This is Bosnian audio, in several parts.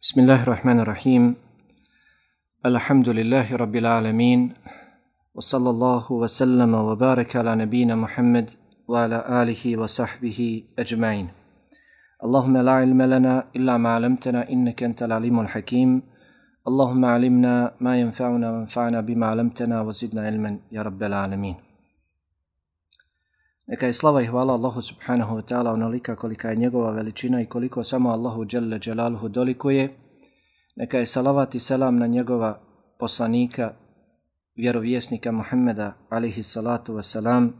بسم الله الرحمن الرحيم الحمد لله رب العالمين وصلى الله وسلم وبارك على نبينا محمد وعلى آله وصحبه أجمعين اللهم لا علم لنا إلا ما علمتنا إنك أنت العليم الحكيم اللهم علمنا ما ينفعنا وانفعنا بما علمتنا وزدنا علما يا رب العالمين Neka je slava i hvala Allahu subhanahu wa ta'ala onolika kolika je njegova veličina i koliko samo Allahu dželle dželaluhu dolikuje. Neka je salavat i selam na njegova poslanika, vjerovjesnika Muhammeda alihi salatu wa salam,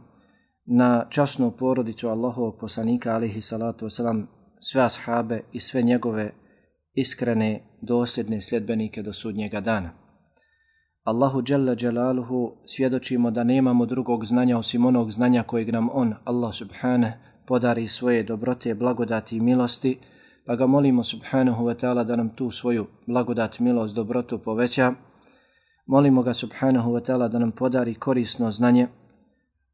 na časnu porodicu Allahovog poslanika alihi salatu wa salam, sve ashabe i sve njegove iskrene, dosljedne sljedbenike do sudnjega dana. Allahu Jalla Jalaluhu svjedočimo da nemamo drugog znanja osim onog znanja kojeg nam On, Allah Subhane, podari svoje dobrote, blagodati i milosti, pa ga molimo Subhanahu wa ta'ala da nam tu svoju blagodat, milost, dobrotu poveća. Molimo ga Subhanahu wa ta'ala da nam podari korisno znanje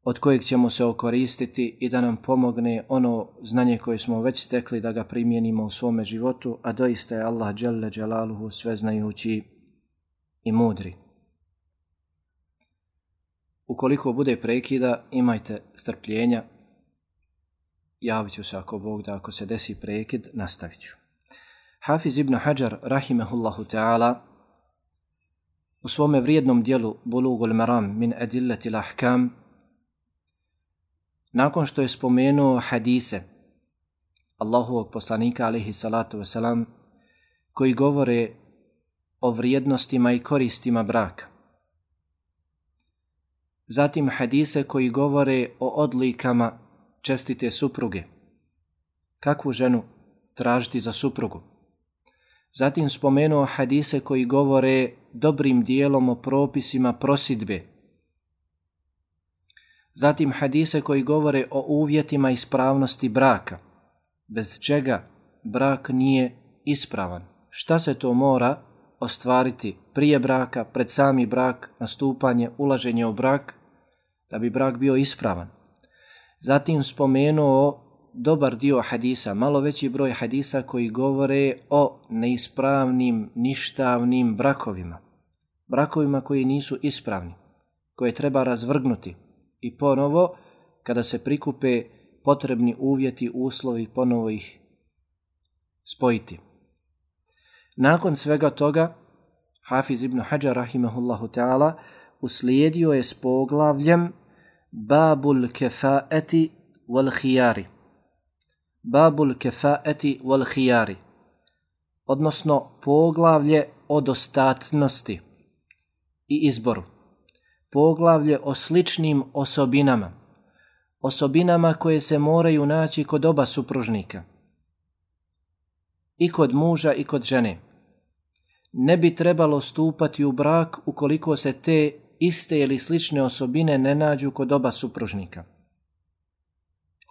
od kojeg ćemo se okoristiti i da nam pomogne ono znanje koje smo već stekli da ga primijenimo u svome životu, a doista je Allah Jalla Jalaluhu sveznajući i mudri. Ukoliko bude prekida, imajte strpljenja. Javit ću se ako Bog da ako se desi prekid, nastavit ću. Hafiz ibn Hajar, rahimehullahu ta'ala, u svome vrijednom dijelu Bulugul Maram min adillati lahkam, nakon što je spomenuo hadise Allahovog poslanika, alihi salatu wasalam, koji govore o vrijednostima i koristima braka, zatim hadise koji govore o odlikama čestite supruge. Kakvu ženu tražiti za suprugu? Zatim spomenuo hadise koji govore dobrim dijelom o propisima prosidbe. Zatim hadise koji govore o uvjetima ispravnosti braka, bez čega brak nije ispravan. Šta se to mora ostvariti prije braka, pred sami brak, nastupanje, ulaženje u brak, da bi brak bio ispravan. Zatim spomenuo dobar dio hadisa, malo veći broj hadisa koji govore o neispravnim, ništavnim brakovima. Brakovima koji nisu ispravni, koje treba razvrgnuti. I ponovo, kada se prikupe potrebni uvjeti, uslovi, ponovo ih spojiti. Nakon svega toga, Hafiz ibn Hajar, rahimahullahu ta'ala, uslijedio je s poglavljem Babul kefaeti wal hijari. Babul kefaeti wal hijari. Odnosno poglavlje o dostatnosti i izboru. Poglavlje o sličnim osobinama. Osobinama koje se moraju naći kod oba supružnika. I kod muža i kod žene. Ne bi trebalo stupati u brak ukoliko se te iste ili slične osobine ne nađu kod oba supružnika.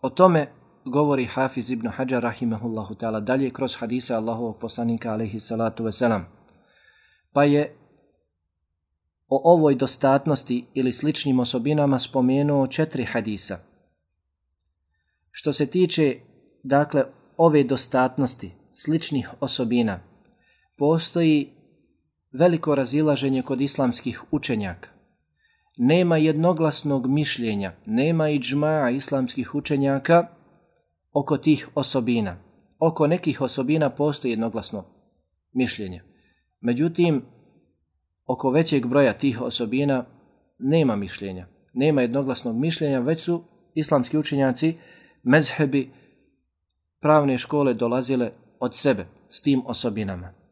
O tome govori Hafiz ibn Hajar rahimahullahu ta'ala dalje kroz hadise Allahovog poslanika alaihi salatu veselam. Pa je o ovoj dostatnosti ili sličnim osobinama spomenuo četiri hadisa. Što se tiče, dakle, ove dostatnosti, sličnih osobina, postoji veliko razilaženje kod islamskih učenjaka nema jednoglasnog mišljenja, nema i džmaa islamskih učenjaka oko tih osobina. Oko nekih osobina postoji jednoglasno mišljenje. Međutim, oko većeg broja tih osobina nema mišljenja. Nema jednoglasnog mišljenja, već su islamski učenjaci, mezhebi, pravne škole dolazile od sebe s tim osobinama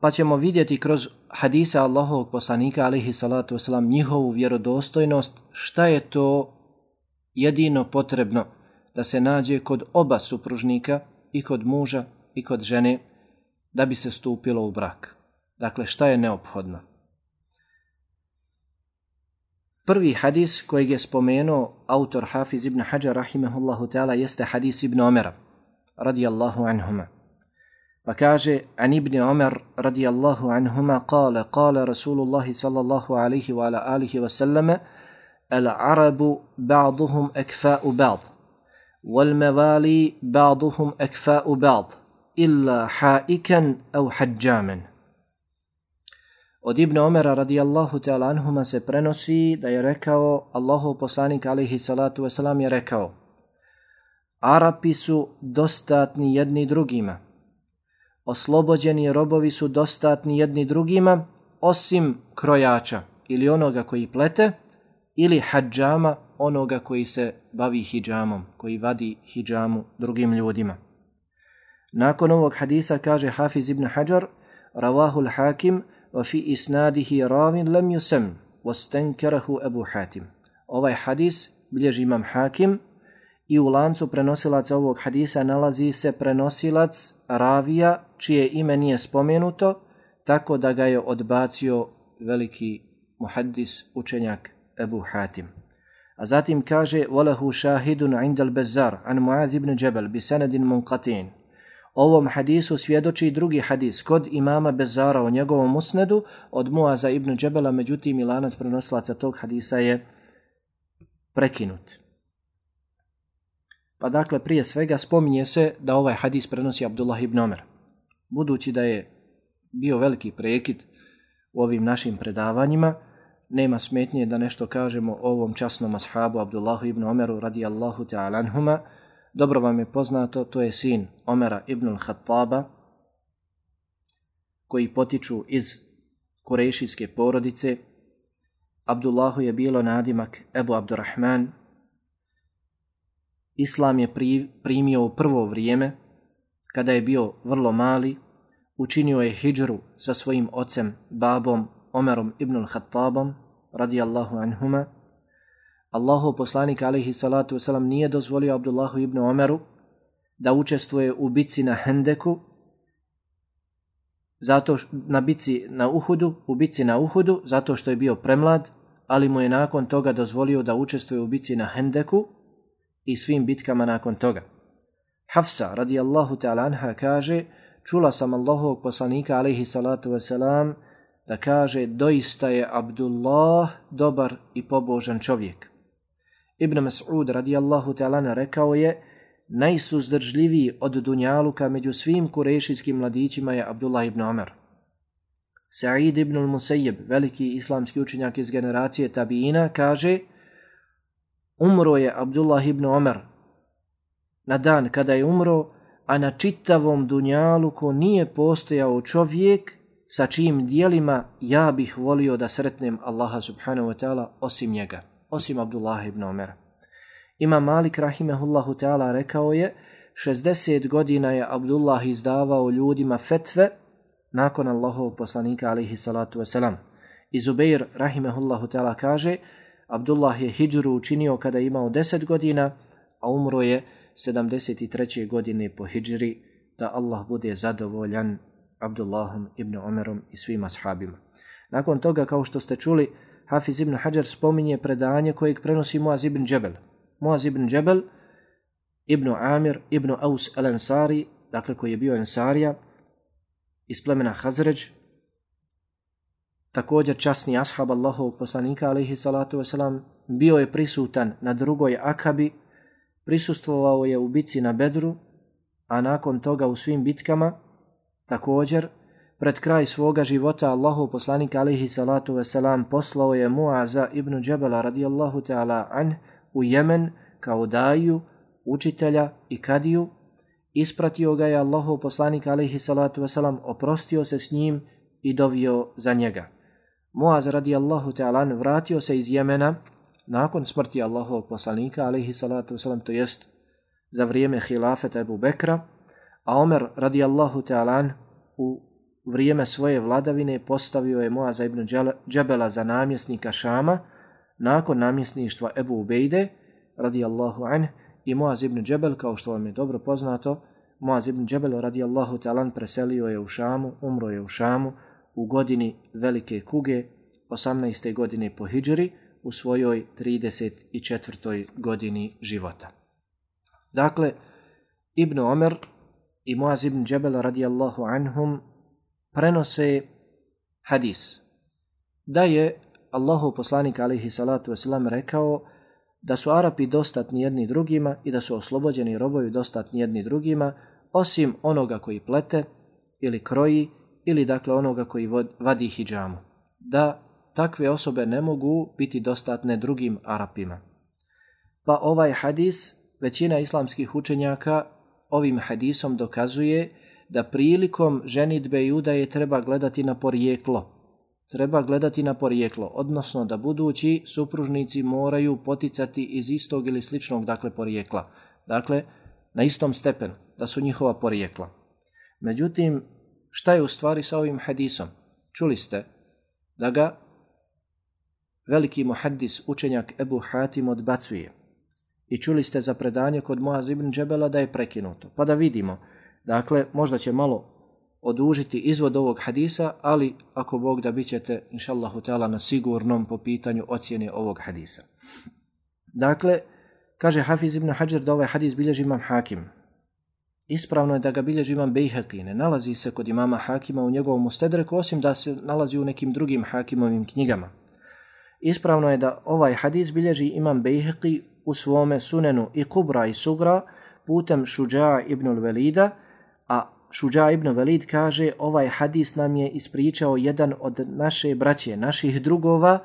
pa ćemo vidjeti kroz hadise Allahovog poslanika alihi salatu wasalam njihovu vjerodostojnost šta je to jedino potrebno da se nađe kod oba supružnika i kod muža i kod žene da bi se stupilo u brak. Dakle, šta je neophodno? Prvi hadis koji je spomenuo autor Hafiz ibn Hajar rahimahullahu ta'ala jeste hadis ibn Omera radijallahu anhuma. فكاجي عن ابن عمر رضي الله عنهما قال قال رسول الله صلى الله عليه وعلى آله وسلم العرب بعضهم أكفاء بعض والموالي بعضهم أكفاء بعض إلا حائكا أو حجاما Od Ibn Omera radijallahu ta'ala anhuma se prenosi da je rekao, Allahu poslanik alaihi salatu wasalam je rekao, Arapi su dostatni jedni drugima. Oslobođeni robovi su dostatni jedni drugima, osim krojača ili onoga koji plete, ili hađama onoga koji se bavi hijamom, koji vadi hijamu drugim ljudima. Nakon ovog hadisa kaže Hafiz ibn Hajar, Ravahul Hakim, wa fi isnadihi ravin lem yusem, wa wastankarahu Ebu Hatim. Ovaj hadis bilježi imam Hakim i u lancu prenosilaca ovog hadisa nalazi se prenosilac ravija čije ime nije spomenuto, tako da ga je odbacio veliki muhaddis učenjak Ebu Hatim. A zatim kaže, وَلَهُ شَاهِدٌ عِنْدَ الْبَزَّارِ عَنْ مُعَذِ بْنِ جَبَلْ بِسَنَدٍ مُنْقَتِينَ Ovom hadisu svjedoči drugi hadis kod imama Bezara o njegovom usnedu od Muaza ibn Džebela, međutim Milanac prenosilaca tog hadisa je prekinut. Pa dakle, prije svega spominje se da ovaj hadis prenosi Abdullah ibn Omer. Budući da je bio veliki prekid u ovim našim predavanjima, nema smetnje da nešto kažemo o ovom časnom ashabu Abdullahu ibn Omeru radijallahu ta'ala anhuma. Dobro vam je poznato, to je sin Omera ibn al-Khattaba, koji potiču iz kurejšijske porodice. Abdullahu je bilo nadimak Ebu Abdurrahman. Islam je primio u prvo vrijeme, kada je bio vrlo mali, učinio je hijđru sa svojim ocem, babom Omerom ibn al-Khattabom, radijallahu anhuma, Allahu poslanik alaihi salatu wasalam nije dozvolio Abdullahu ibn Omeru da učestvuje u bici na Hendeku, zato š, na bici na Uhudu, u bici na Uhudu, zato što je bio premlad, ali mu je nakon toga dozvolio da učestvuje u bici na Hendeku i svim bitkama nakon toga. Hafsa radijallahu ta'ala anha kaže, čula sam Allahovog poslanika alaihi salatu wasalam, da kaže doista je Abdullah dobar i pobožan čovjek. Ibn Mas'ud radijallahu ta'ala rekao je najsuzdržljiviji od Dunjaluka među svim kurešijskim mladićima je Abdullah ibn Omer. Sa'id ibn al-Musayyib, veliki islamski učenjak iz generacije Tabiina, kaže Umro je Abdullah ibn Omer na dan kada je umro, a na čitavom Dunjaluku nije postojao čovjek sa čijim dijelima ja bih volio da sretnem Allaha subhanahu wa ta'ala osim njega, osim Abdullah ibn Omer. Ima Malik rahimehullahu ta'ala rekao je 60 godina je Abdullah izdavao ljudima fetve nakon Allahovog poslanika alaihi salatu wasalam. I Zubeir rahimehullahu ta'ala kaže Abdullah je hijđru učinio kada je imao 10 godina, a umro je 73. godine po hijđri da Allah bude zadovoljan Abdullahom ibn Omerom i svim ashabima. Nakon toga, kao što ste čuli, Hafiz ibn Hajar spominje predanje kojeg prenosi Muaz ibn Džebel. Muaz ibn Džebel, ibn Amir, ibn Aus el-Ansari, dakle koji je bio Ansarija, iz plemena Hazređ, također časni ashab Allahov poslanika, alaihi salatu wasalam, bio je prisutan na drugoj akabi, prisustvovao je u bici na Bedru, a nakon toga u svim bitkama, Također, pred kraj svoga života Allahov poslanik alaihi salatu wasalam poslao je Muaza ibn Džebela radijallahu ta'ala anh u Jemen kao daju, učitelja i kadiju. Ispratio ga je Allahov poslanik alaihi salatu wasalam, oprostio se s njim i dovio za njega. Muaz radijallahu ta'ala vratio se iz Jemena nakon smrti Allahovog poslanika alaihi salatu wasalam, to jest za vrijeme hilafeta Ebu Bekra, A Omer radijallahu ta'ala u vrijeme svoje vladavine postavio je Muaz ibn Džebela za namjesnika Šama nakon namjesništva Ebu Ubejde radijallahu an i Muaz ibn Džebel kao što vam je dobro poznato Muaz ibn Džebel radijallahu ta'ala preselio je u Šamu, umro je u Šamu u godini velike kuge 18. godine po Hidžri u svojoj 34. godini života. Dakle, Ibn Omer i Muaz ibn Džebel radijallahu anhum prenose hadis da je Allahu poslanik alihi salatu wasalam rekao da su Arapi dostatni jedni drugima i da su oslobođeni robovi dostatni jedni drugima osim onoga koji plete ili kroji ili dakle onoga koji vadi hijjamu. Da takve osobe ne mogu biti dostatne drugim Arapima. Pa ovaj hadis, većina islamskih učenjaka ovim hadisom dokazuje da prilikom ženitbe i udaje treba gledati na porijeklo. Treba gledati na porijeklo, odnosno da budući supružnici moraju poticati iz istog ili sličnog dakle porijekla. Dakle, na istom stepenu, da su njihova porijekla. Međutim, šta je u stvari sa ovim hadisom? Čuli ste da ga veliki muhaddis, učenjak Ebu Hatim odbacuje. I čuli ste za predanje kod Moaz ibn Džebela da je prekinuto. Pa da vidimo, dakle, možda će malo odužiti izvod ovog hadisa, ali ako Bog da bit ćete, inša Allahu na sigurnom po pitanju ocjene ovog hadisa. Dakle, kaže Hafiz ibn Hajar da ovaj hadis bilježi imam hakim. Ispravno je da ga bilježi imam Bejheki, ne nalazi se kod imama Hakima u njegovom ustedreku, osim da se nalazi u nekim drugim Hakimovim knjigama. Ispravno je da ovaj hadis bilježi imam Bejheki u svome sunenu i Kubra i Sugra putem Šuđa ibn Velida, a Šuđa ibn Velid kaže ovaj hadis nam je ispričao jedan od naše braće, naših drugova,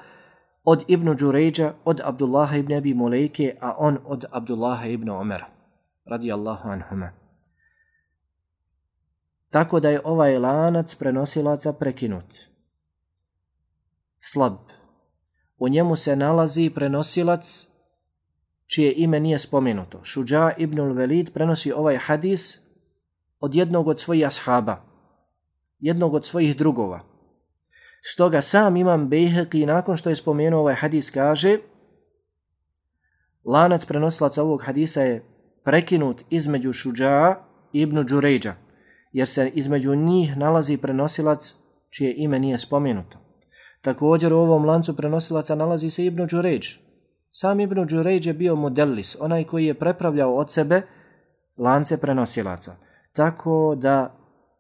od Ibn Đurejđa, od Abdullaha ibn Abi Mulejke, a on od Abdullaha ibn Omera, radijallahu anhuma. Tako da je ovaj lanac prenosilaca prekinut. Slab. U njemu se nalazi prenosilac čije ime nije spomenuto. Šuđa ibn Velid prenosi ovaj hadis od jednog od svojih ashaba, jednog od svojih drugova. Stoga sam imam Bejheqi nakon što je spomenuo ovaj hadis kaže lanac prenosilaca ovog hadisa je prekinut između Šuđa i Ibn Đurejđa, jer se između njih nalazi prenosilac čije ime nije spomenuto. Također u ovom lancu prenosilaca nalazi se Ibn Đurejđ. Sam Ibn Đurejđ je bio modelis, onaj koji je prepravljao od sebe lance prenosilaca. Tako da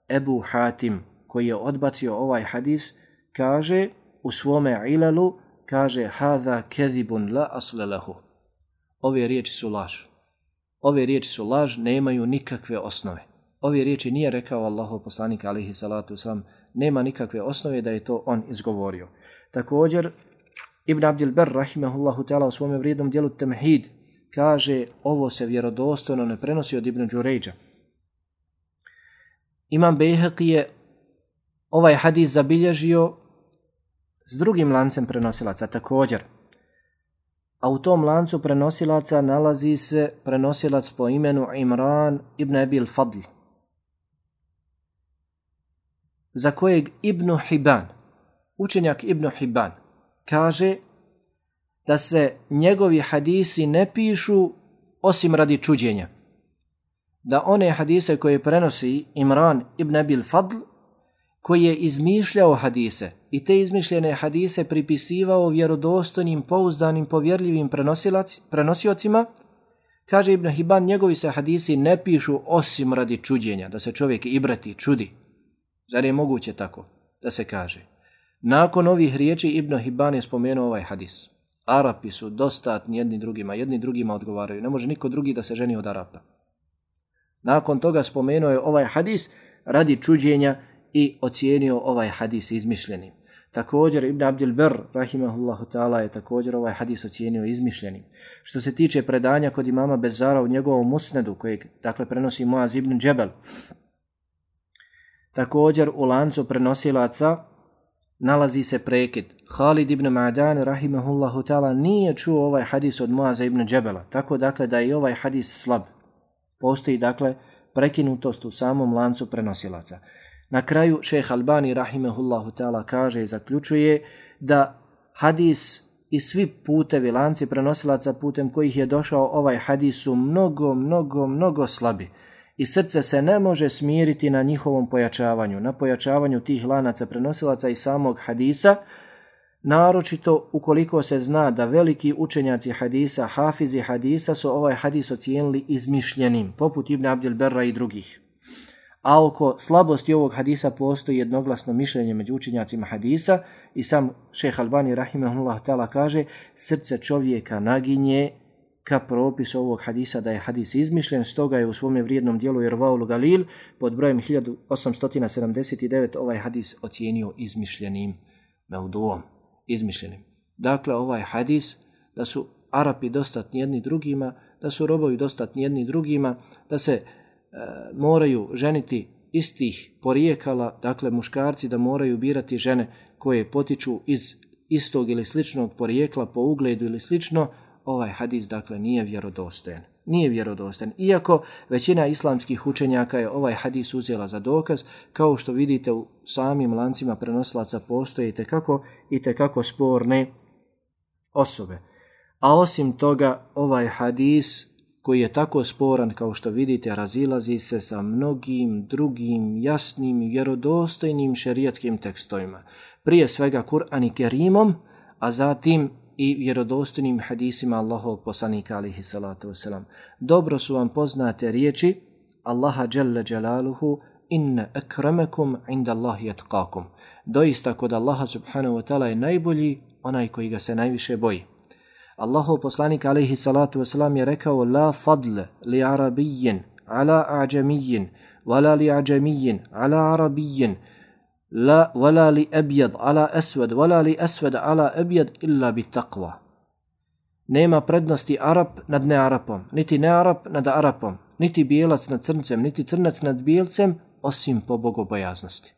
Ebu Hatim, koji je odbacio ovaj hadis, kaže u svome ilalu, kaže hada kedibun la aslelehu. Ove riječi su laž. Ove riječi su laž, nemaju nikakve osnove. Ove riječi nije rekao Allahov poslanik alihi salatu sam, nema nikakve osnove da je to on izgovorio. Također, Ibn Abdil Ber, rahimahullahu ta'ala, u svome vrijednom dijelu Temhid, kaže, ovo se vjerodostojno ne prenosi od Ibn Đurejđa. Imam Bejheqi je ovaj hadis zabilježio s drugim lancem prenosilaca također. A u tom lancu prenosilaca nalazi se prenosilac po imenu Imran ibn Abil Fadl, za kojeg Ibn Hibban, učenjak Ibn Hibban, kaže da se njegovi hadisi ne pišu osim radi čuđenja. Da one hadise koje prenosi Imran ibn Abil Fadl, koji je izmišljao hadise i te izmišljene hadise pripisivao vjerodostojnim, pouzdanim, povjerljivim prenosiocima, kaže Ibn Hibban, njegovi se hadisi ne pišu osim radi čuđenja, da se čovjek ibrati, čudi. Zar je moguće tako da se kaže? Nakon ovih riječi Ibn Hibban je spomenuo ovaj hadis. Arapi su dostatni jedni drugima, jedni drugima odgovaraju. Ne može niko drugi da se ženi od Arapa. Nakon toga spomenuo je ovaj hadis radi čuđenja i ocijenio ovaj hadis izmišljenim. Također Ibn Abdul Ber, rahimahullahu ta'ala, je također ovaj hadis ocijenio izmišljenim. Što se tiče predanja kod imama Bezara u njegovom musnedu, kojeg dakle prenosi Moaz ibn Džebel, također u lancu prenosilaca nalazi se prekid. Halid ibn Ma'dan, rahimahullahu ta'ala, nije čuo ovaj hadis od Muaza ibn Džebela, tako dakle da je ovaj hadis slab. Postoji dakle prekinutost u samom lancu prenosilaca. Na kraju šejh Albani rahimahullahu ta'ala kaže i zaključuje da hadis i svi putevi lanci prenosilaca putem kojih je došao ovaj hadis su mnogo, mnogo, mnogo slabi. I srce se ne može smiriti na njihovom pojačavanju, na pojačavanju tih lanaca prenosilaca i samog hadisa, naročito ukoliko se zna da veliki učenjaci hadisa, hafizi hadisa su ovaj hadis ocijenili izmišljenim, poput Ibn Abdel Berra i drugih. A oko slabosti ovog hadisa postoji jednoglasno mišljenje među učenjacima hadisa i sam šeh Albani rahimahullah ta'ala kaže srce čovjeka naginje ka propisu ovog hadisa da je hadis izmišljen, stoga je u svome vrijednom dijelu Jervaul Galil pod brojem 1879 ovaj hadis ocijenio izmišljenim meuduom, izmišljenim. Dakle, ovaj hadis da su Arapi dostatni jedni drugima, da su robovi dostatni jedni drugima, da se e, moraju ženiti istih porijekala, dakle muškarci da moraju birati žene koje potiču iz istog ili sličnog porijekla po ugledu ili slično, ovaj hadis dakle nije vjerodostojan. Nije vjerodostojan. Iako većina islamskih učenjaka je ovaj hadis uzela za dokaz, kao što vidite u samim lancima prenoslaca postoje i tekako, i tekako sporne osobe. A osim toga, ovaj hadis koji je tako sporan kao što vidite razilazi se sa mnogim drugim jasnim i vjerodostojnim šerijatskim tekstovima. Prije svega Kur'an i Kerimom, a zatim i vjerodostinim hadisima Allahov poslanika alihi salatu wasalam. Dobro su vam poznate riječi Allaha jalla jalaluhu inna akramakum inda Allahi atqakum. Doista kod Allaha subhanahu wa ta'ala je najbolji onaj koji ga se najviše boji. Allahov poslanik alihi salatu wasalam je rekao la fadl li arabijin ala ađamijin wala li ađamijin ala arabijin la wala li abjad ala aswad wala li aswad ala abjad illa bi taqwa. Nema prednosti Arab nad nearapom, niti nearap nad Arapom, niti bijelac nad crncem, niti crnac nad bijelcem, osim po bogobojaznosti.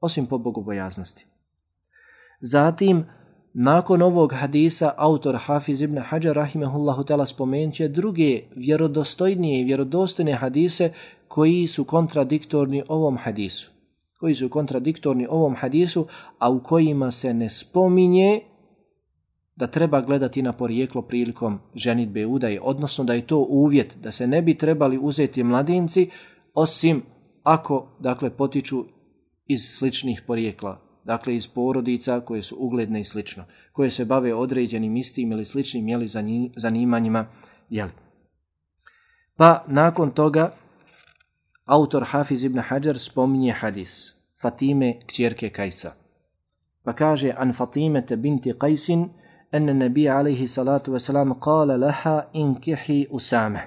Osim po bogobojaznosti. Zatim, Nakon ovog hadisa, autor Hafiz ibn Hajar rahimahullahu ta'ala spomenuje druge vjerodostojnije i vjerodostojne hadise koji su kontradiktorni ovom hadisu. Koji su kontradiktorni ovom hadisu, a u kojima se ne spominje da treba gledati na porijeklo prilikom ženitbe udaje, odnosno da je to uvjet da se ne bi trebali uzeti mladinci, osim ako dakle potiču iz sličnih porijekla dakle iz porodica koje su ugledne i slično, koje se bave određenim istim ili sličnim jeli, zanimanjima. Jeli. Pa nakon toga autor Hafiz ibn Hajar spominje hadis Fatime kćerke Kajsa. Pa kaže an Fatime te binti Kajsin ene nebija alaihi salatu wasalam kala laha inkihi usame.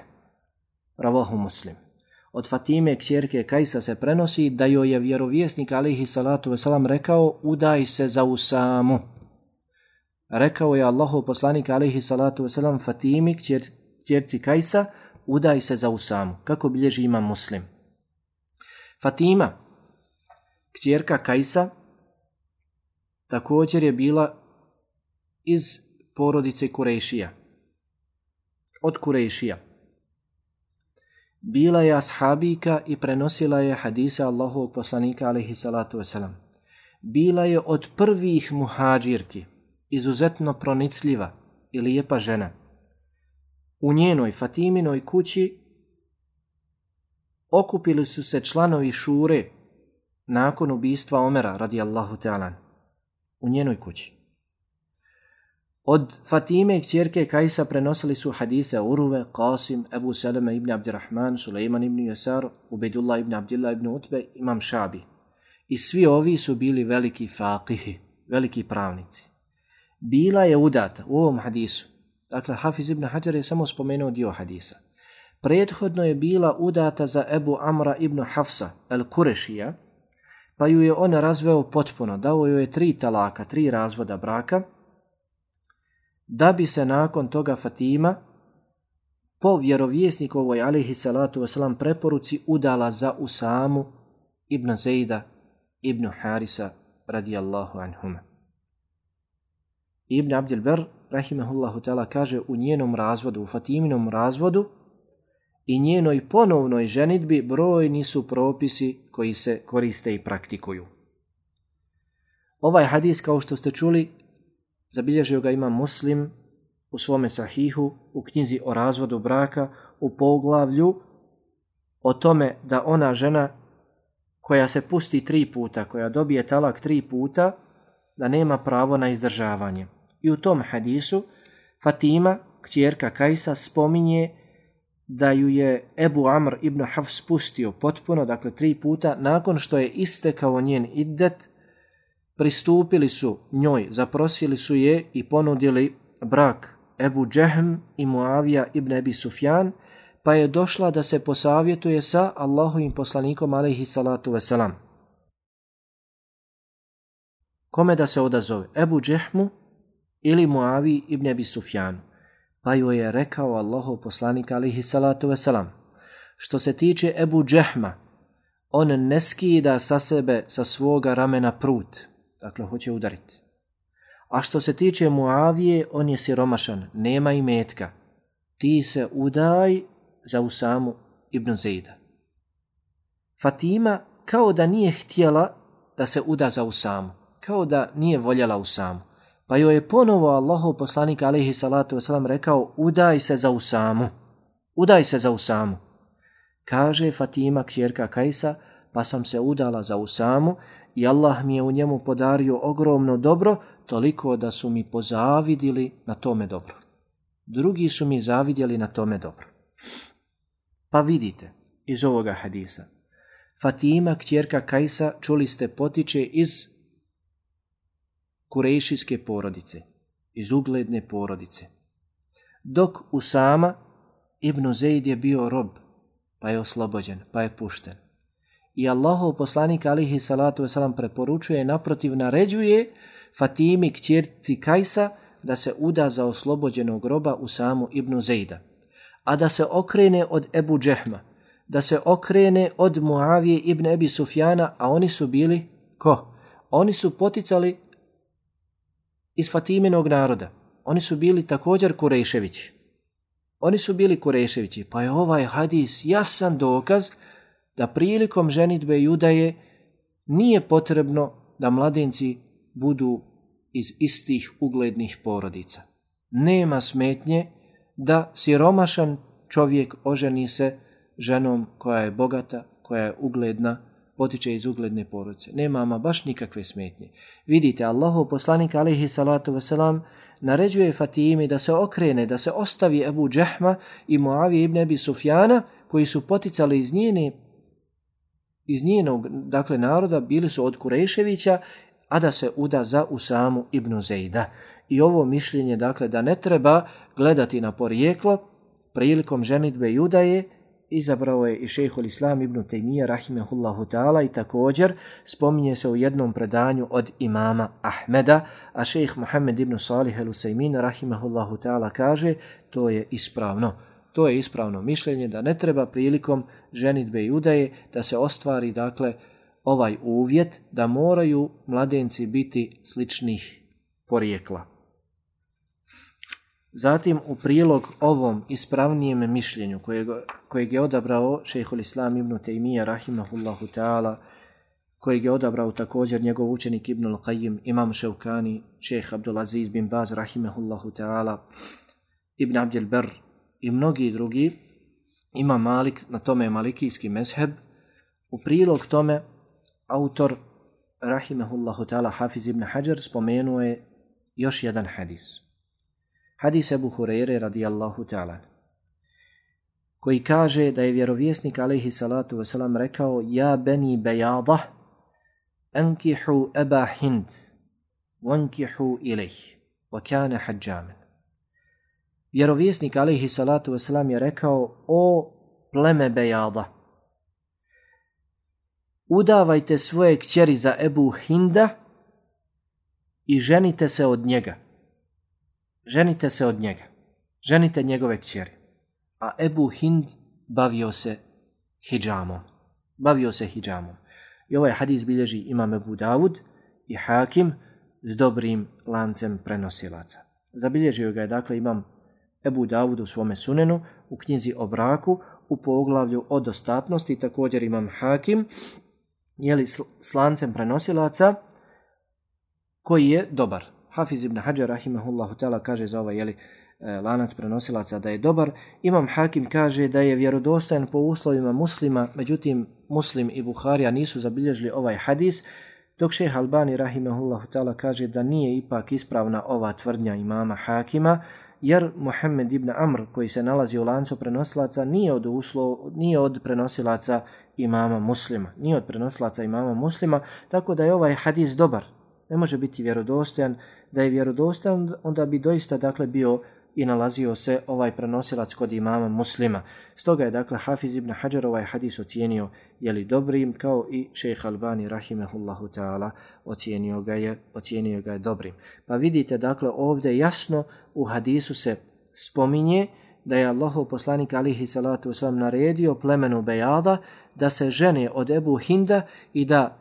Ravahu muslim od Fatime kćerke Kajsa se prenosi da joj je vjerovjesnik alaihi salatu wasalam rekao udaj se za Usamu. Rekao je Allahu poslanik alaihi salatu wasalam Fatimi kćer, kćerci Kajsa udaj se za Usamu. Kako bilježi imam muslim. Fatima, kćerka Kajsa, također je bila iz porodice Kurešija. Od Kurešija. Bila je ashabika i prenosila je hadise Allahovog poslanika alaihi salatu wasalam. Bila je od prvih muhađirki, izuzetno pronicljiva i lijepa žena. U njenoj Fatiminoj kući okupili su se članovi šure nakon ubistva Omera radijallahu ta'ala u njenoj kući. Od Fatime i kćerke Kajsa prenosili su hadise Uruve, Qasim, Ebu Salama ibn Abdirrahman, Suleiman ibn Yasar, Ubedullah ibn Abdillah ibn Utbe, Imam Šabi. I svi ovi su bili veliki faqihi, veliki pravnici. Bila je udata u ovom hadisu. Dakle, Hafiz ibn Hajar je samo spomenuo dio hadisa. Prethodno je bila udata za Ebu Amra ibn Hafsa, el Kurešija, pa ju je on razveo potpuno, dao joj je tri talaka, tri razvoda braka, da bi se nakon toga Fatima po vjerovjesnikovoj alihi salatu wasalam preporuci udala za Usamu ibn Zejda ibn Harisa radijallahu anhuma. Ibn Abdelber, rahimahullahu ta'ala, kaže u njenom razvodu, u Fatiminom razvodu i njenoj ponovnoj ženitbi brojni su propisi koji se koriste i praktikuju. Ovaj hadis, kao što ste čuli, Zabilježio ga ima muslim u svome sahihu, u knjizi o razvodu braka, u poglavlju o tome da ona žena koja se pusti tri puta, koja dobije talak tri puta, da nema pravo na izdržavanje. I u tom hadisu Fatima, kćerka Kajsa, spominje da ju je Ebu Amr ibn Hafs pustio potpuno, dakle tri puta, nakon što je istekao njen iddet, pristupili su njoj, zaprosili su je i ponudili brak Ebu Džehm i Muavija ibn Ebi Sufjan, pa je došla da se posavjetuje sa Allahovim poslanikom alaihi salatu veselam. Kome da se odazove? Ebu Džehmu ili Muavi ibn Ebi Sufjanu? Pa joj je rekao Allahov poslanik alihi salatu veselam. Što se tiče Ebu Džehma, on ne skida sa sebe sa svoga ramena prut, dakle hoće udariti. A što se tiče Muavije, on je siromašan, nema i metka. Ti se udaj za Usamu ibn Zejda. Fatima kao da nije htjela da se uda za Usamu, kao da nije voljela Usamu. Pa joj je ponovo Allahov poslanik alaihi salatu wasalam rekao udaj se za Usamu, udaj se za Usamu. Kaže Fatima kćerka Kajsa, pa sam se udala za Usamu i Allah mi je u njemu podario ogromno dobro, toliko da su mi pozavidili na tome dobro. Drugi su mi zavidjeli na tome dobro. Pa vidite iz ovoga hadisa. Fatima, kćerka Kajsa, čuli ste, potiče iz kurejšijske porodice, iz ugledne porodice. Dok Usama, Ibn Zaid je bio rob, pa je oslobođen, pa je pušten. I Allahov poslanik alihi salatu wasalam preporučuje, naprotiv naređuje Fatimi kćerci Kajsa da se uda za oslobođenog roba Usamu ibn Ibnu Zejda, a da se okrene od Ebu Džehma, da se okrene od Muavije ibn Ebi Sufjana, a oni su bili, ko? Oni su poticali iz Fatiminog naroda. Oni su bili također Kurejševići. Oni su bili Kurejševići, pa je ovaj hadis jasan dokaz da prilikom ženitbe judaje nije potrebno da mladenci budu iz istih uglednih porodica. Nema smetnje da siromašan čovjek oženi se ženom koja je bogata, koja je ugledna, potiče iz ugledne porodice. Nema ama baš nikakve smetnje. Vidite, Allahov poslanik alaihi salatu wasalam naređuje Fatimi da se okrene, da se ostavi Ebu Džahma i Muavi ibn Ebi Sufjana, koji su poticali iz njene iz njenog, dakle, naroda, bili su od Kureševića a da se uda za Usamu ibn Zejda. I ovo mišljenje, dakle, da ne treba gledati na porijeklo, prilikom ženitbe judaje, izabrao je i šehol Islam ibn Taymiye, rahimehullahu ta'ala, i također spominje se u jednom predanju od imama Ahmeda, a šejh Muhammed ibn Salih al-Usaymin, rahimehullahu ta'ala, kaže, to je ispravno. To je ispravno mišljenje da ne treba prilikom ženitbe judaje da se ostvari, dakle, ovaj uvjet da moraju mladenci biti sličnih porijekla. Zatim u prilog ovom ispravnijem mišljenju kojeg, kojeg je odabrao šehhul Islam ibn Taymiyyah rahimahullahu ta'ala, kojeg je odabrao također njegov učenik Ibn al-Qayyim, imam Ševkani, šeheh Abdulaziz bin Baz rahimahullahu ta'ala, Ibn Abdel Ber i mnogi drugi, ima Malik, na tome je malikijski mezheb, u prilog tome autor rahimahullahu ta'ala Hafiz ibn Hajar spomenuo je još jedan hadis. Hadis Ebu Hureyre radijallahu ta'ala koji kaže da je vjerovjesnik alaihi salatu wasalam rekao Ja beni bejada ankihu eba hind wankihu ilih wa kane hađamen. Vjerovjesnik alaihi salatu wasalam je rekao O pleme bejada udavajte svoje kćeri za Ebu Hinda i ženite se od njega. Ženite se od njega. Ženite njegove kćeri. A Ebu Hind bavio se hijjamom. Bavio se hijjamom. I ovaj hadis bilježi imam Ebu Davud i Hakim s dobrim lancem prenosilaca. Zabilježio ga je, dakle, imam Ebu Davud u svome sunenu, u knjizi o braku, u poglavlju o dostatnosti, također imam Hakim, jeli, s lancem prenosilaca koji je dobar. Hafiz ibn Hajar rahimahullahu ta'ala kaže za ovaj jeli, e, lanac prenosilaca da je dobar. Imam Hakim kaže da je vjerodostojan po uslovima muslima, međutim muslim i Buharija nisu zabilježili ovaj hadis, dok šeh Albani rahimahullahu ta'ala kaže da nije ipak ispravna ova tvrdnja imama Hakima, jer Muhammed ibn Amr koji se nalazi u lancu prenosilaca nije od, uslo, nije od prenosilaca imama muslima. Nije od prenosilaca imama muslima, tako da je ovaj hadis dobar. Ne može biti vjerodostojan. Da je vjerodostan, onda bi doista dakle bio i nalazio se ovaj prenosilac kod imama muslima. Stoga je dakle Hafiz ibn Hajar ovaj hadis ocijenio jeli dobrim kao i šejh Albani rahimehullahu ta'ala ocijenio ga je ocijenio ga je dobrim. Pa vidite dakle ovdje jasno u hadisu se spominje da je Allahov poslanik alihi salatu sam naredio plemenu Bejada da se žene od Ebu Hinda i da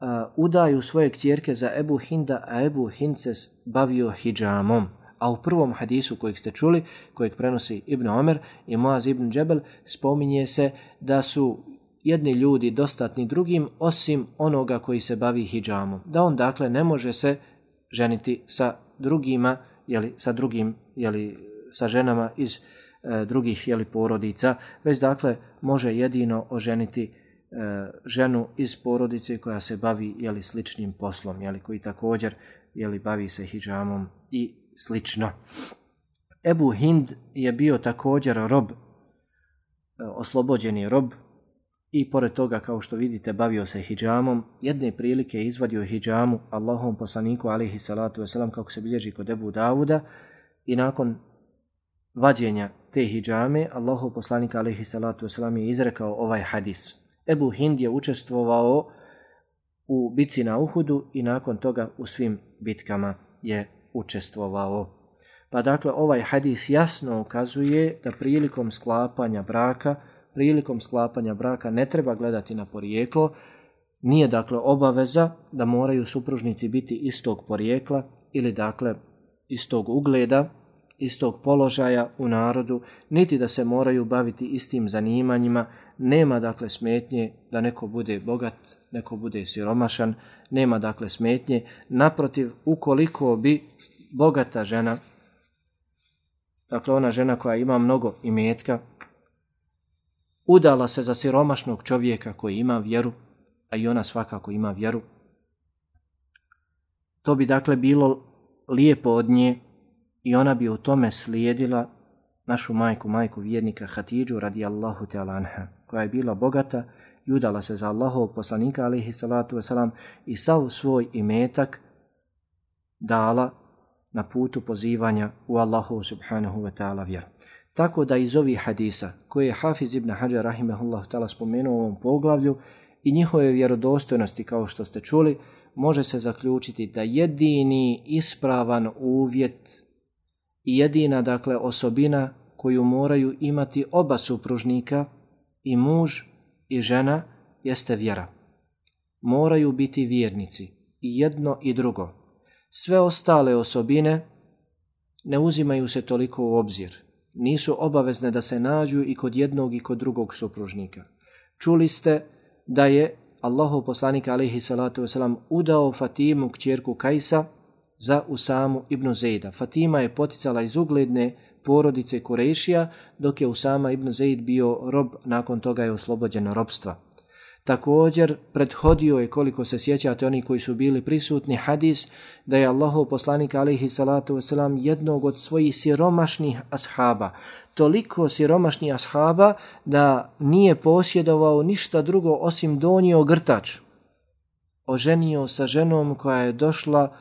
Uh, udaju svoje kćerke za Ebu Hinda, a Ebu Hind se bavio hijamom. A u prvom hadisu kojeg ste čuli, kojeg prenosi Ibn Omer i Moaz Ibn Džebel, spominje se da su jedni ljudi dostatni drugim osim onoga koji se bavi hijamom. Da on dakle ne može se ženiti sa drugima, jeli, sa drugim, jeli, sa ženama iz e, drugih jeli, porodica, već dakle može jedino oženiti E, ženu iz porodice koja se bavi jeli, sličnim poslom, jeli, koji također jeli, bavi se hijamom i slično. Ebu Hind je bio također rob, e, oslobođeni rob, i pored toga, kao što vidite, bavio se hijamom. Jedne prilike je izvadio hijamu Allahom poslaniku, alihi salatu wasalam, kako se bilježi kod Ebu Davuda, i nakon vađenja te hijame Allahov poslanik alihi salatu wasalam je izrekao ovaj hadis. Ebu Hind je učestvovao u bici na Uhudu i nakon toga u svim bitkama je učestvovao. Pa dakle, ovaj hadis jasno ukazuje da prilikom sklapanja braka, prilikom sklapanja braka ne treba gledati na porijeklo, nije dakle obaveza da moraju supružnici biti istog porijekla ili dakle istog ugleda, istog položaja u narodu, niti da se moraju baviti istim zanimanjima, nema dakle smetnje da neko bude bogat, neko bude siromašan, nema dakle smetnje. Naprotiv, ukoliko bi bogata žena, dakle ona žena koja ima mnogo imetka, udala se za siromašnog čovjeka koji ima vjeru, a i ona svakako ima vjeru, to bi dakle bilo lijepo od nje, i ona bi u tome slijedila našu majku, majku vjernika Hatidžu radijallahu ta'ala anha, koja je bila bogata i udala se za Allahov poslanika alihi salatu wasalam i sav svoj imetak dala na putu pozivanja u Allahu subhanahu wa ta'ala vjeru. Tako da iz ovih hadisa koje je Hafiz ibn Hajar rahimahullah ta'ala spomenuo u ovom poglavlju i njihove vjerodostojnosti kao što ste čuli, može se zaključiti da jedini ispravan uvjet i jedina dakle osobina koju moraju imati oba supružnika i muž i žena jeste vjera. Moraju biti vjernici i jedno i drugo. Sve ostale osobine ne uzimaju se toliko u obzir. Nisu obavezne da se nađu i kod jednog i kod drugog supružnika. Čuli ste da je Allahov poslanik alaihi salatu wasalam udao Fatimu kćerku Kajsa za Usamu ibn Zejda. Fatima je poticala iz ugledne porodice Kurešija, dok je Usama ibn Zejd bio rob, nakon toga je oslobođen robstva. Također, prethodio je, koliko se sjećate oni koji su bili prisutni, hadis da je Allahov poslanik alihi salatu wasalam jednog od svojih siromašnih ashaba, toliko siromašnih ashaba da nije posjedovao ništa drugo osim donio grtač. Oženio sa ženom koja je došla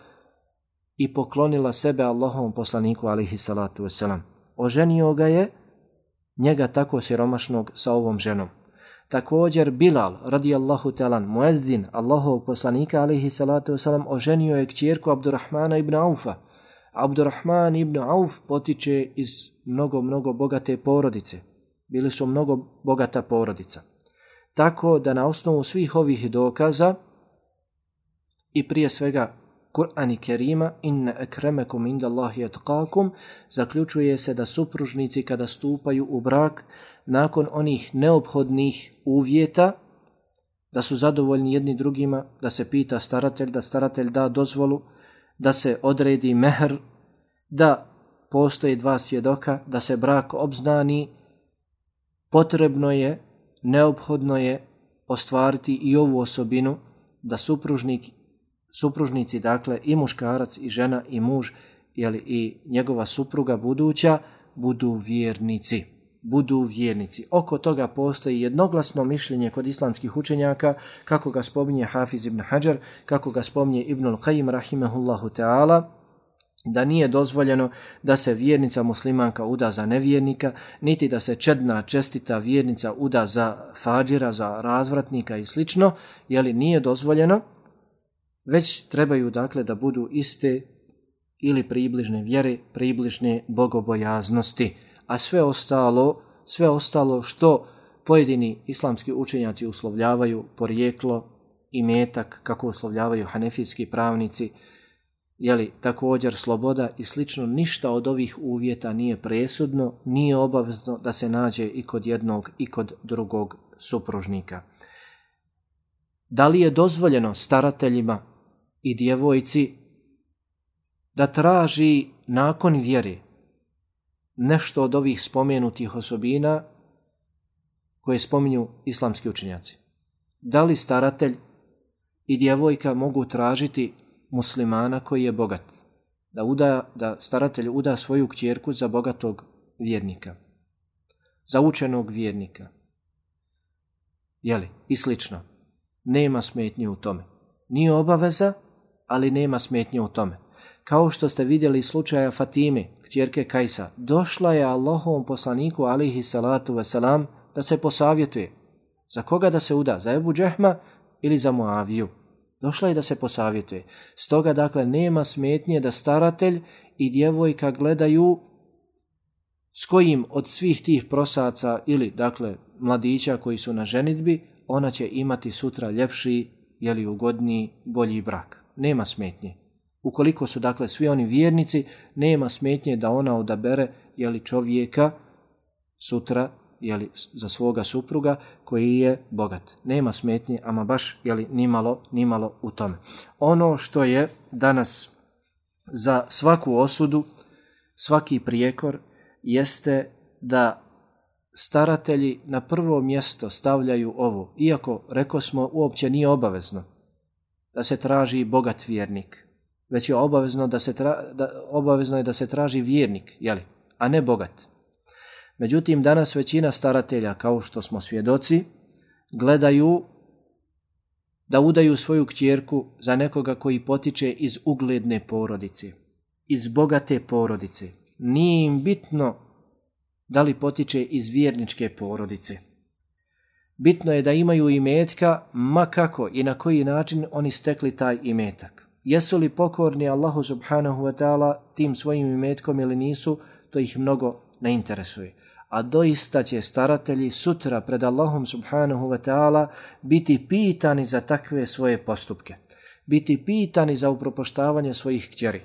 i poklonila sebe Allahovom poslaniku alihi salatu wasalam. Oženio ga je njega tako siromašnog sa ovom ženom. Također Bilal radijallahu talan mueddin Allahovog poslanika alihi salatu wasalam oženio je kćerku Abdurrahmana ibn Aufa. Abdurrahman ibn Auf potiče iz mnogo, mnogo bogate porodice. Bili su mnogo bogata porodica. Tako da na osnovu svih ovih dokaza i prije svega Kur'ani Kerima inna ekremekum inda Allahi etkakum zaključuje se da supružnici kada stupaju u brak nakon onih neophodnih uvjeta da su zadovoljni jedni drugima, da se pita staratelj, da staratelj da dozvolu, da se odredi mehr, da postoje dva svjedoka, da se brak obznani, potrebno je, neophodno je ostvariti i ovu osobinu da supružnik supružnici, dakle i muškarac i žena i muž jeli, i njegova supruga buduća budu vjernici. Budu vjernici. Oko toga postoji jednoglasno mišljenje kod islamskih učenjaka kako ga spominje Hafiz ibn Hajar, kako ga spominje Ibnul Qayyim rahimahullahu ta'ala da nije dozvoljeno da se vjernica muslimanka uda za nevjernika, niti da se čedna čestita vjernica uda za fađira, za razvratnika i slično, jeli nije dozvoljeno, već trebaju dakle da budu iste ili približne vjere, približne bogobojaznosti, a sve ostalo, sve ostalo što pojedini islamski učenjaci uslovljavaju porijeklo i metak, kako uslovljavaju hanefijski pravnici, jeli, također sloboda i slično, ništa od ovih uvjeta nije presudno, nije obavezno da se nađe i kod jednog i kod drugog supružnika. Da li je dozvoljeno starateljima i djevojci da traži nakon vjere nešto od ovih spomenutih osobina koje spominju islamski učenjaci? Da li staratelj i djevojka mogu tražiti muslimana koji je bogat, da, uda, da staratelj uda svoju kćerku za bogatog vjernika, za učenog vjernika. Jeli, i slično. Nema smetnje u tome. Nije obaveza, ali nema smetnje u tome. Kao što ste vidjeli slučaja Fatime, kćerke Kajsa, došla je Allahovom poslaniku, alihi salatu wasalam, da se posavjetuje. Za koga da se uda? Za Ebu Džehma ili za Muaviju? Došla je da se posavjetuje. Stoga, dakle, nema smetnje da staratelj i djevojka gledaju s kojim od svih tih prosaca ili, dakle, mladića koji su na ženitbi, ona će imati sutra ljepši, jeli ugodniji, bolji brak. Nema smetnje. Ukoliko su, dakle, svi oni vjernici, nema smetnje da ona odabere, jeli čovjeka, sutra jeli, za svoga supruga koji je bogat. Nema smetnje, ama baš jeli, nimalo, nimalo u tome. Ono što je danas za svaku osudu, svaki prijekor, jeste da staratelji na prvo mjesto stavljaju ovo, iako, reko smo, uopće nije obavezno da se traži bogat vjernik, već je obavezno, da se tra, da, obavezno je da se traži vjernik, jeli, a ne bogat. Međutim, danas većina staratelja, kao što smo svjedoci, gledaju da udaju svoju kćerku za nekoga koji potiče iz ugledne porodice, iz bogate porodice. Nije im bitno da li potiče iz vjerničke porodice. Bitno je da imaju imetka, ma kako i na koji način oni stekli taj imetak. Jesu li pokorni Allahu subhanahu wa ta'ala tim svojim imetkom ili nisu, to ih mnogo ne interesuje a doista će staratelji sutra pred Allahom subhanahu wa ta'ala biti pitani za takve svoje postupke. Biti pitani za upropoštavanje svojih kćeri.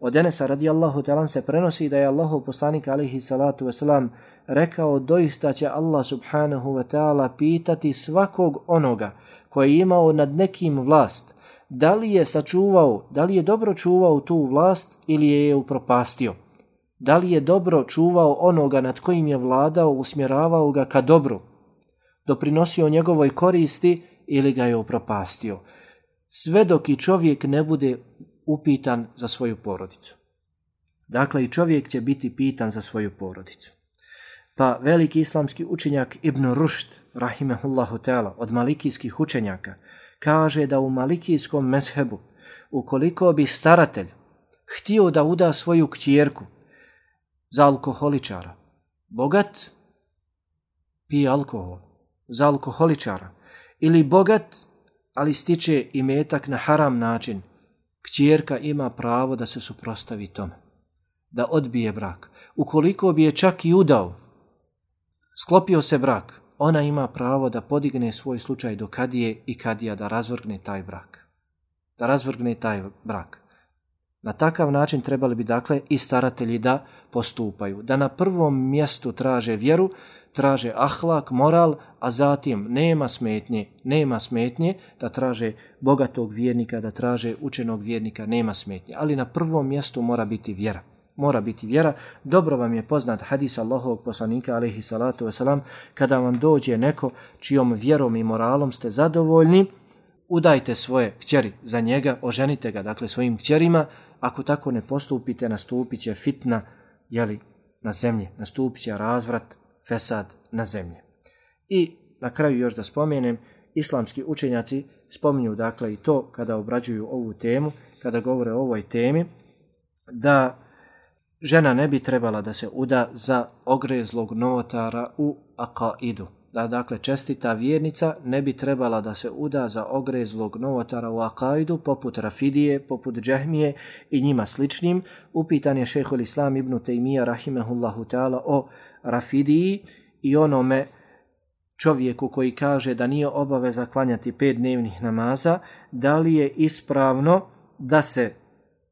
Od Enesa radijallahu ta'ala se prenosi da je Allahu poslanik alihi salatu wasalam rekao doista će Allah subhanahu wa ta'ala pitati svakog onoga koji je imao nad nekim vlast, da li je sačuvao, da li je dobro čuvao tu vlast ili je je upropastio da li je dobro čuvao onoga nad kojim je vladao, usmjeravao ga ka dobru, doprinosio njegovoj koristi ili ga je upropastio. Sve dok i čovjek ne bude upitan za svoju porodicu. Dakle, i čovjek će biti pitan za svoju porodicu. Pa veliki islamski učenjak Ibn Rušt, rahimehullahu ta'ala, od malikijskih učenjaka, kaže da u malikijskom mezhebu, ukoliko bi staratelj htio da uda svoju kćerku, za alkoholičara. Bogat pije alkohol za alkoholičara. Ili bogat, ali stiče i metak na haram način. Kćerka ima pravo da se suprostavi tome. Da odbije brak. Ukoliko bi je čak i udao, sklopio se brak, ona ima pravo da podigne svoj slučaj do kadije i kadija da razvrgne taj brak. Da razvrgne taj brak. Na takav način trebali bi dakle i staratelji da postupaju. Da na prvom mjestu traže vjeru, traže ahlak, moral, a zatim nema smetnje, nema smetnje da traže bogatog vjernika, da traže učenog vjernika, nema smetnje. Ali na prvom mjestu mora biti vjera. Mora biti vjera. Dobro vam je poznat hadis Allahovog poslanika, alaihi salatu wasalam, kada vam dođe neko čijom vjerom i moralom ste zadovoljni, udajte svoje kćeri za njega, oženite ga, dakle, svojim kćerima, ako tako ne postupite, nastupit će fitna jeli, na zemlji, nastupit će razvrat, fesad na zemlji. I na kraju još da spomenem, islamski učenjaci spominju dakle i to kada obrađuju ovu temu, kada govore o ovoj temi, da žena ne bi trebala da se uda za ogrezlog novotara u akaidu. Da, dakle, čestita vjernica ne bi trebala da se uda za ogrezlog novotara u akaidu, poput Rafidije, poput Džehmije i njima sličnim. Upitan je šehol Islam ibn Taymiya rahimehullahu ta'ala o Rafidiji i onome čovjeku koji kaže da nije obaveza klanjati pet dnevnih namaza, da li je ispravno da se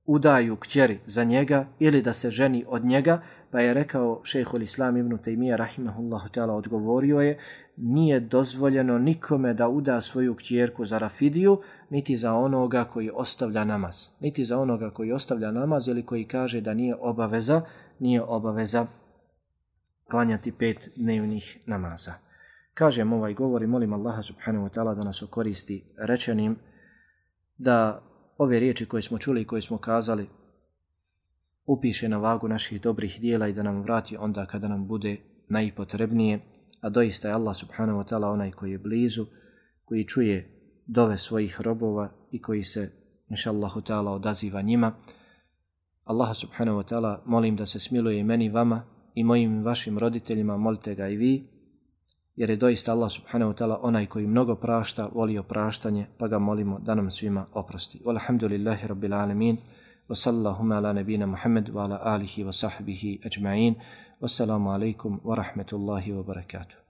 udaju kćeri za njega ili da se ženi od njega, pa je rekao šejhul Islam ibn Taymiyyah rahimahullahu ta'ala odgovorio je nije dozvoljeno nikome da uda svoju kćerku za Rafidiju, niti za onoga koji ostavlja namaz. Niti za onoga koji ostavlja namaz ili koji kaže da nije obaveza, nije obaveza klanjati pet dnevnih namaza. Kažem ovaj govor i molim Allaha subhanahu wa ta'ala da nas okoristi rečenim da ove riječi koje smo čuli i koje smo kazali upiše na vagu naših dobrih dijela i da nam vrati onda kada nam bude najpotrebnije, a doista je Allah subhanahu wa ta'ala onaj koji je blizu, koji čuje dove svojih robova i koji se, inša Allahu ta'ala, odaziva njima. Allah subhanahu wa ta'ala molim da se smiluje i meni vama i mojim vašim roditeljima, molite ga i vi, jer je doista Allah subhanahu wa ta'ala onaj koji mnogo prašta, voli opraštanje, pa ga molimo da nam svima oprosti. Walhamdulillahi rabbil alemin. وصلى اللهم على نبينا محمد وعلى آله وصحبه أجمعين والسلام عليكم ورحمة الله وبركاته